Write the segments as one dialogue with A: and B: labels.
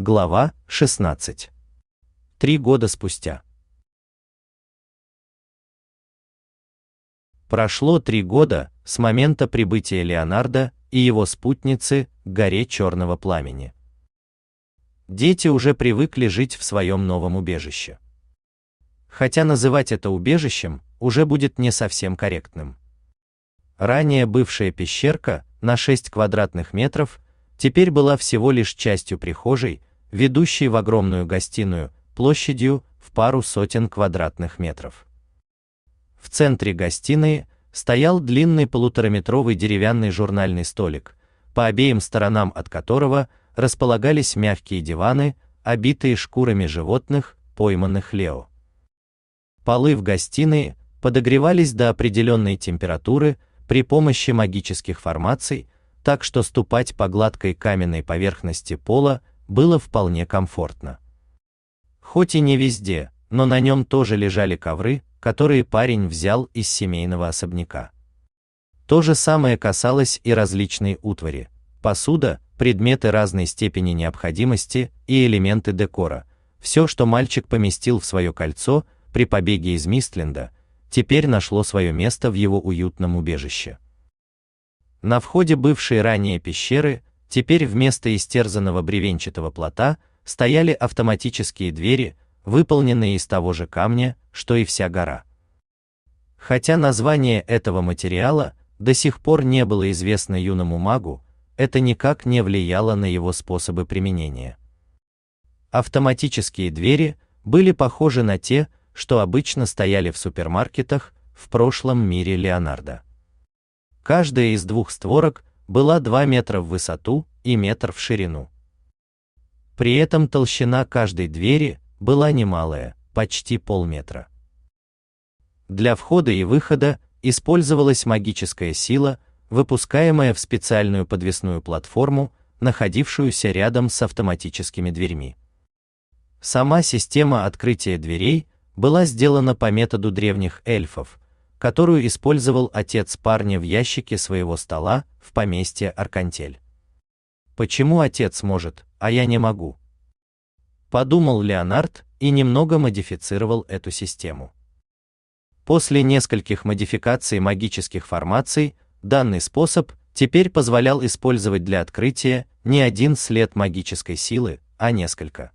A: Глава 16. Три года спустя. Прошло три года с момента прибытия Леонардо и его спутницы к горе Черного Пламени. Дети уже привыкли жить в своем новом убежище. Хотя называть это убежищем уже будет не совсем корректным. Ранее бывшая пещерка на 6 квадратных метров теперь была всего лишь частью прихожей, ведущей в огромную гостиную площадью в пару сотен квадратных метров. В центре гостиной стоял длинный полутораметровый деревянный журнальный столик, по обеим сторонам от которого располагались мягкие диваны, обитые шкурами животных, пойманных Лео. Полы в гостиной подогревались до определенной температуры при помощи магических формаций, так что ступать по гладкой каменной поверхности пола было вполне комфортно. Хоть и не везде, но на нем тоже лежали ковры, которые парень взял из семейного особняка. То же самое касалось и различной утвари: посуда, предметы разной степени необходимости и элементы декора. Все, что мальчик поместил в свое кольцо при побеге из Мистленда, теперь нашло свое место в его уютном убежище. На входе бывшей ранее пещеры Теперь вместо истерзанного бревенчатого плота стояли автоматические двери, выполненные из того же камня, что и вся гора. Хотя название этого материала до сих пор не было известно юному магу, это никак не влияло на его способы применения. Автоматические двери были похожи на те, что обычно стояли в супермаркетах в прошлом мире Леонардо. Каждая из двух створок была 2 метра в высоту и метр в ширину. При этом толщина каждой двери была немалая, почти полметра. Для входа и выхода использовалась магическая сила, выпускаемая в специальную подвесную платформу, находившуюся рядом с автоматическими дверьми. Сама система открытия дверей была сделана по методу древних эльфов, которую использовал отец парня в ящике своего стола в поместье Аркантель. Почему отец может, а я не могу? Подумал Леонард и немного модифицировал эту систему. После нескольких модификаций магических формаций, данный способ теперь позволял использовать для открытия не один след магической силы, а несколько.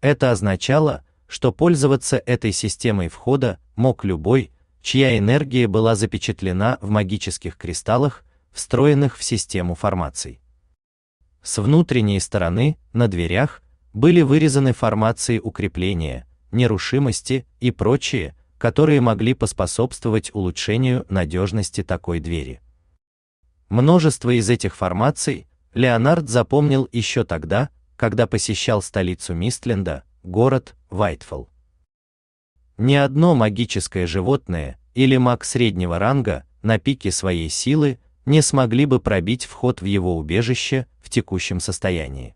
A: Это означало, что пользоваться этой системой входа мог любой, чья энергия была запечатлена в магических кристаллах, встроенных в систему формаций. С внутренней стороны, на дверях, были вырезаны формации укрепления, нерушимости и прочие, которые могли поспособствовать улучшению надежности такой двери. Множество из этих формаций Леонард запомнил еще тогда, когда посещал столицу Мистленда, город Вайтфолл. Ни одно магическое животное или маг среднего ранга на пике своей силы не смогли бы пробить вход в его убежище в текущем состоянии.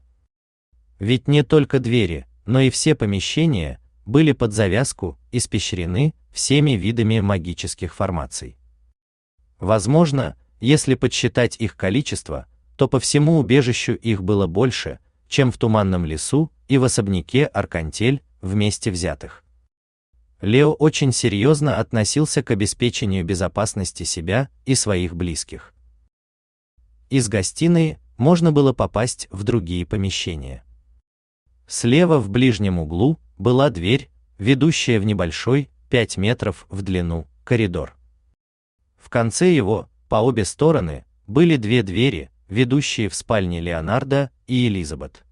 A: Ведь не только двери, но и все помещения были под завязку испещрены всеми видами магических формаций. Возможно, если подсчитать их количество, то по всему убежищу их было больше, чем в туманном лесу и в особняке Аркантель вместе взятых. Лео очень серьезно относился к обеспечению безопасности себя и своих близких. Из гостиной можно было попасть в другие помещения. Слева в ближнем углу была дверь, ведущая в небольшой, 5 метров в длину, коридор. В конце его, по обе стороны, были две двери, ведущие в спальни Леонардо и Элизабет.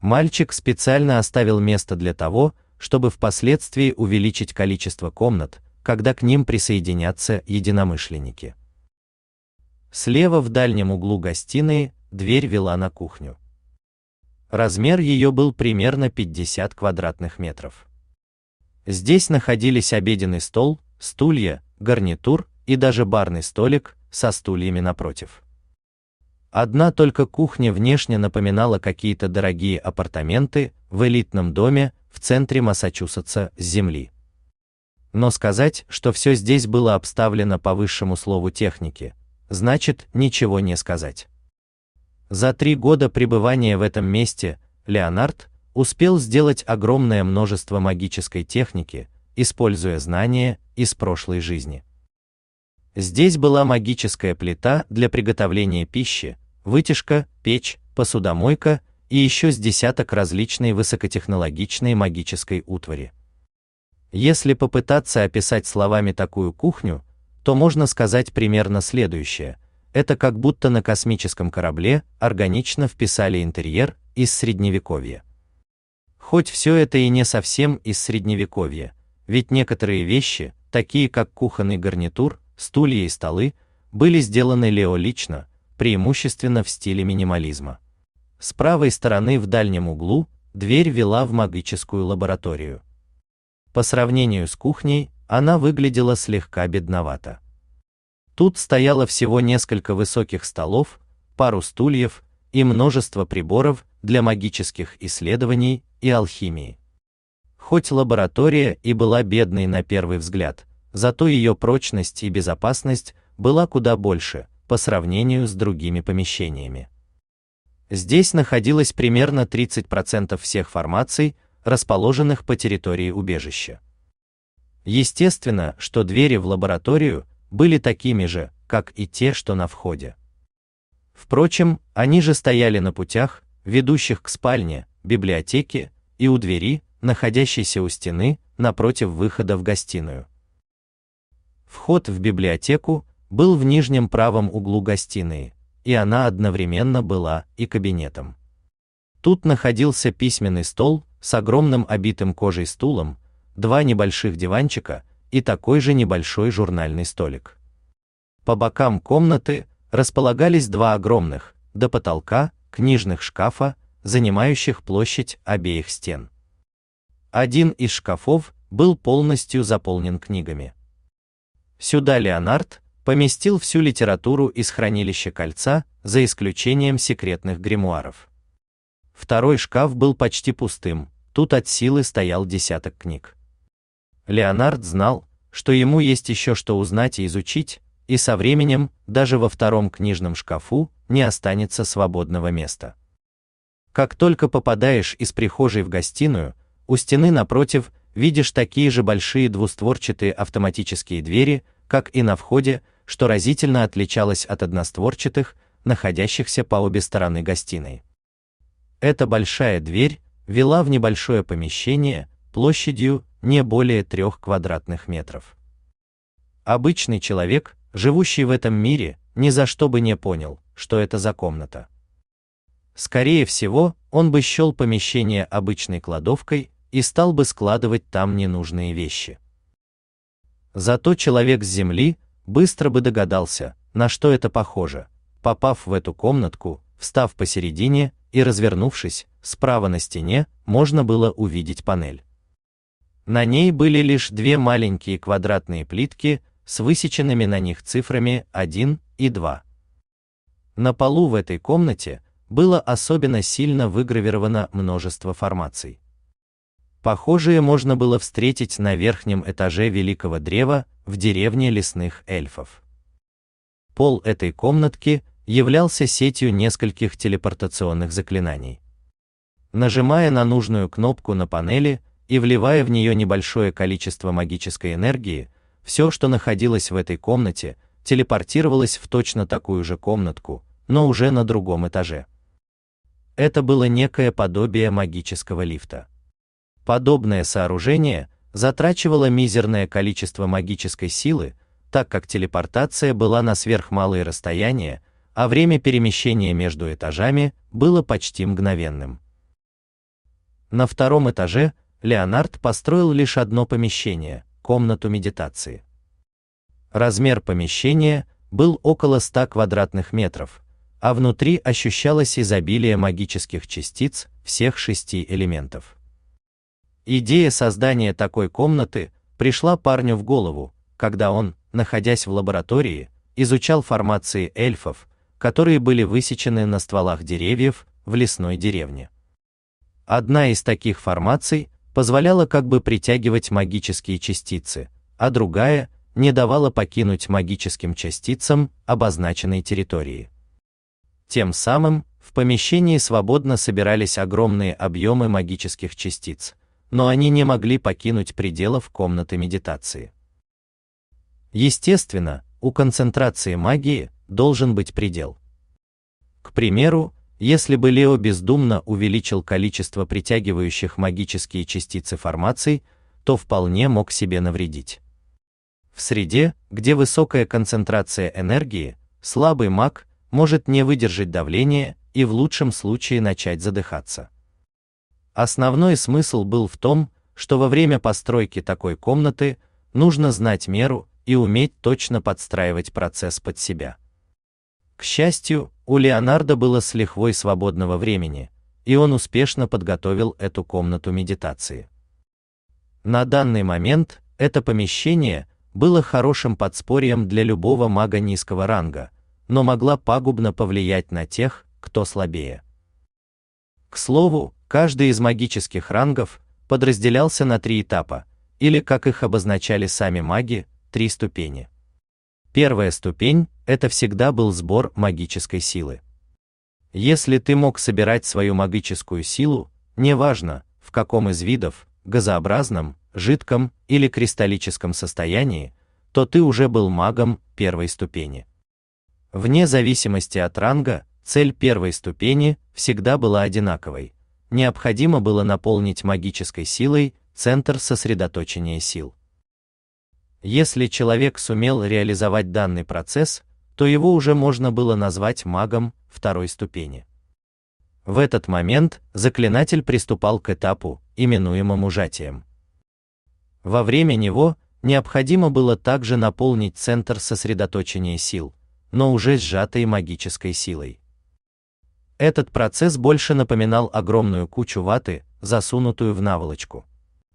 A: Мальчик специально оставил место для того, чтобы впоследствии увеличить количество комнат, когда к ним присоединятся единомышленники. Слева в дальнем углу гостиной дверь вела на кухню. Размер ее был примерно 50 квадратных метров. Здесь находились обеденный стол, стулья, гарнитур и даже барный столик со стульями напротив. Одна только кухня внешне напоминала какие-то дорогие апартаменты в элитном доме в центре Массачусетса с земли. Но сказать, что все здесь было обставлено по высшему слову техники, значит ничего не сказать. За три года пребывания в этом месте Леонард успел сделать огромное множество магической техники, используя знания из прошлой жизни. Здесь была магическая плита для приготовления пищи, вытяжка, печь, посудомойка и еще с десяток различной высокотехнологичной магической утвари. Если попытаться описать словами такую кухню, то можно сказать примерно следующее: это как будто на космическом корабле органично вписали интерьер из средневековья. Хоть все это и не совсем из средневековья, ведь некоторые вещи, такие как кухонный гарнитур, стулья и столы, были сделаны Лео лично, преимущественно в стиле минимализма. С правой стороны в дальнем углу дверь вела в магическую лабораторию. По сравнению с кухней, она выглядела слегка бедновато. Тут стояло всего несколько высоких столов, пару стульев и множество приборов для магических исследований и алхимии. Хоть лаборатория и была бедной на первый взгляд, зато ее прочность и безопасность была куда больше по сравнению с другими помещениями. Здесь находилось примерно 30% всех формаций, расположенных по территории убежища. Естественно, что двери в лабораторию были такими же, как и те, что на входе. Впрочем, они же стояли на путях, ведущих к спальне, библиотеке и у двери, находящейся у стены, напротив выхода в гостиную. Вход в библиотеку был в нижнем правом углу гостиной, и она одновременно была и кабинетом. Тут находился письменный стол с огромным обитым кожей стулом, два небольших диванчика и такой же небольшой журнальный столик. По бокам комнаты располагались два огромных, до потолка, книжных шкафа, занимающих площадь обеих стен. Один из шкафов был полностью заполнен книгами. Сюда Леонард поместил всю литературу из хранилища кольца, за исключением секретных гримуаров. Второй шкаф был почти пустым, тут от силы стоял десяток книг. Леонард знал, что ему есть еще что узнать и изучить, и со временем даже во втором книжном шкафу не останется свободного места. Как только попадаешь из прихожей в гостиную, у стены напротив видишь такие же большие двустворчатые автоматические двери, как и на входе, что разительно отличалось от одностворчатых, находящихся по обе стороны гостиной. Эта большая дверь вела в небольшое помещение площадью не более трех квадратных метров. Обычный человек, живущий в этом мире, ни за что бы не понял, что это за комната. Скорее всего, он бы счел помещение обычной кладовкой и стал бы складывать там ненужные вещи. Зато человек с земли быстро бы догадался, на что это похоже. Попав в эту комнатку, встав посередине и развернувшись, справа на стене можно было увидеть панель. На ней были лишь две маленькие квадратные плитки с высеченными на них цифрами 1 и 2. На полу в этой комнате было особенно сильно выгравировано множество формаций. Похожие можно было встретить на верхнем этаже Великого Древа в деревне лесных эльфов. Пол этой комнатки являлся сетью нескольких телепортационных заклинаний. Нажимая на нужную кнопку на панели и вливая в нее небольшое количество магической энергии, все, что находилось в этой комнате, телепортировалось в точно такую же комнатку, но уже на другом этаже. Это было некое подобие магического лифта. Подобное сооружение затрачивало мизерное количество магической силы, так как телепортация была на сверхмалые расстояния, а время перемещения между этажами было почти мгновенным. На втором этаже Леонард построил лишь одно помещение комнату медитации. Размер помещения был около 100 квадратных метров, а внутри ощущалось изобилие магических частиц всех шести элементов. Идея создания такой комнаты пришла парню в голову, когда он, находясь в лаборатории, изучал формации эльфов, которые были высечены на стволах деревьев в лесной деревне. Одна из таких формаций позволяла как бы притягивать магические частицы, а другая не давала покинуть магическим частицам обозначенной территории. Тем самым В помещении свободно собирались огромные объемы магических частиц, но они не могли покинуть пределов комнаты медитации. Естественно, у концентрации магии должен быть предел. К примеру, если бы Лео бездумно увеличил количество притягивающих магические частицы формаций, то вполне мог себе навредить. В среде, где высокая концентрация энергии, слабый маг может не выдержать давления и в лучшем случае начать задыхаться. Основной смысл был в том, что во время постройки такой комнаты нужно знать меру и уметь точно подстраивать процесс под себя. К счастью, у Леонардо было с лихвой свободного времени, и он успешно подготовил эту комнату медитации. На данный момент это помещение было хорошим подспорьем для любого мага низкого ранга, но могла пагубно повлиять на тех, кто слабее. К слову, каждый из магических рангов подразделялся на три этапа, или, как их обозначали сами маги, три ступени. Первая ступень – это всегда был сбор магической силы. Если ты мог собирать свою магическую силу, неважно, в каком из видов, газообразном, жидком или кристаллическом состоянии, то ты уже был магом первой ступени. Вне зависимости от ранга, цель первой ступени всегда была одинаковой. Необходимо было наполнить магической силой центр сосредоточения сил. Если человек сумел реализовать данный процесс, то его уже можно было назвать магом второй ступени. В этот момент заклинатель приступал к этапу, именуемому сжатием. Во время него необходимо было также наполнить центр сосредоточения сил, но уже сжатой магической силой. Этот процесс больше напоминал огромную кучу ваты, засунутую в наволочку.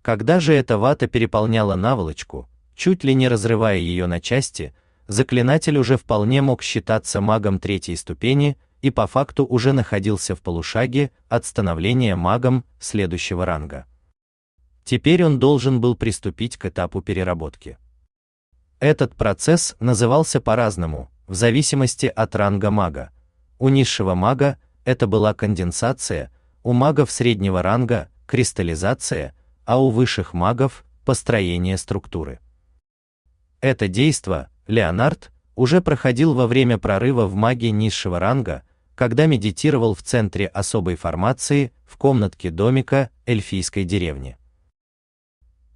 A: Когда же эта вата переполняла наволочку, чуть ли не разрывая ее на части, заклинатель уже вполне мог считаться магом третьей ступени и по факту уже находился в полушаге от становления магом следующего ранга. Теперь он должен был приступить к этапу переработки. Этот процесс назывался по-разному, в зависимости от ранга мага. У низшего мага это была конденсация, у магов среднего ранга кристаллизация, а у высших магов построение структуры. Это действо Леонард уже проходил во время прорыва в магии низшего ранга, когда медитировал в центре особой формации в комнатке домика эльфийской деревни.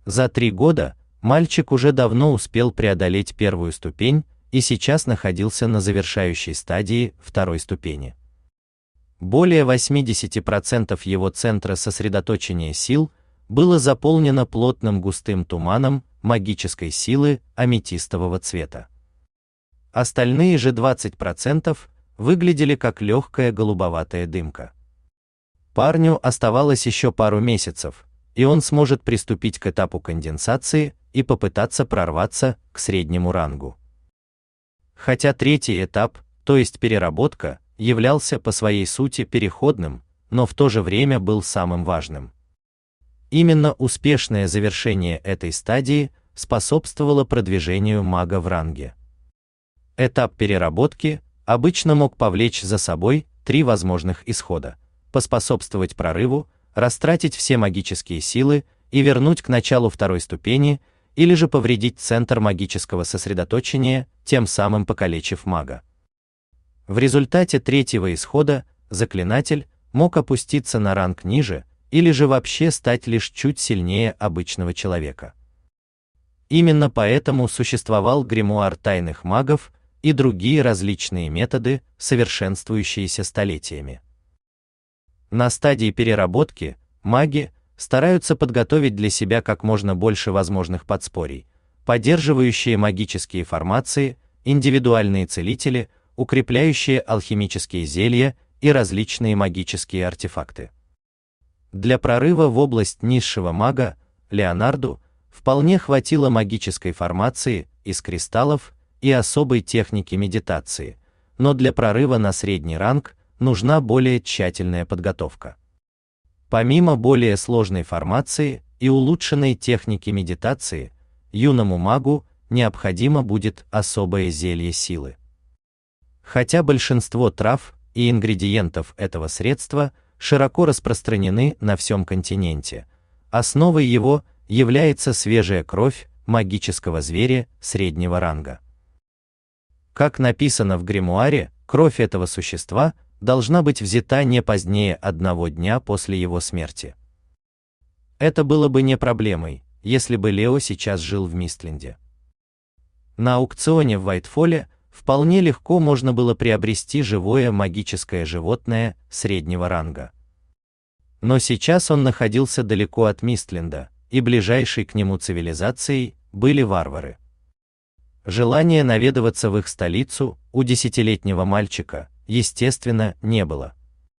A: За три года мальчик уже давно успел преодолеть первую ступень и сейчас находился на завершающей стадии второй ступени. Более 80% его центра сосредоточения сил было заполнено плотным густым туманом магической силы аметистового цвета. Остальные же 20% выглядели как легкая голубоватая дымка. Парню оставалось еще пару месяцев, и он сможет приступить к этапу конденсации и попытаться прорваться к среднему рангу. Хотя третий этап, то есть переработка, являлся по своей сути переходным, но в то же время был самым важным. Именно успешное завершение этой стадии способствовало продвижению мага в ранге. Этап переработки обычно мог повлечь за собой три возможных исхода: поспособствовать прорыву, растратить все магические силы и вернуть к началу второй ступени, или же повредить центр магического сосредоточения, тем самым покалечив мага. В результате третьего исхода заклинатель мог опуститься на ранг ниже или же вообще стать лишь чуть сильнее обычного человека. Именно поэтому существовал гримуар тайных магов и другие различные методы, совершенствующиеся столетиями. На стадии переработки маги стараются подготовить для себя как можно больше возможных подспорий, поддерживающие магические формации, индивидуальные целители, укрепляющие алхимические зелья и различные магические артефакты. Для прорыва в область низшего мага Леонарду вполне хватило магической формации из кристаллов и особой техники медитации, но для прорыва на средний ранг нужна более тщательная подготовка. Помимо более сложной формации и улучшенной техники медитации, юному магу необходимо будет особое зелье силы. Хотя большинство трав и ингредиентов этого средства широко распространены на всем континенте. Основой его является свежая кровь магического зверя среднего ранга. Как написано в гримуаре, кровь этого существа должна быть взята не позднее одного дня после его смерти. Это было бы не проблемой, если бы Лео сейчас жил в Мистленде. На аукционе в Вайтфоле вполне легко можно было приобрести живое магическое животное среднего ранга. Но сейчас он находился далеко от Мистленда, и ближайшей к нему цивилизацией были варвары. Желания наведываться в их столицу у десятилетнего мальчика, естественно, не было.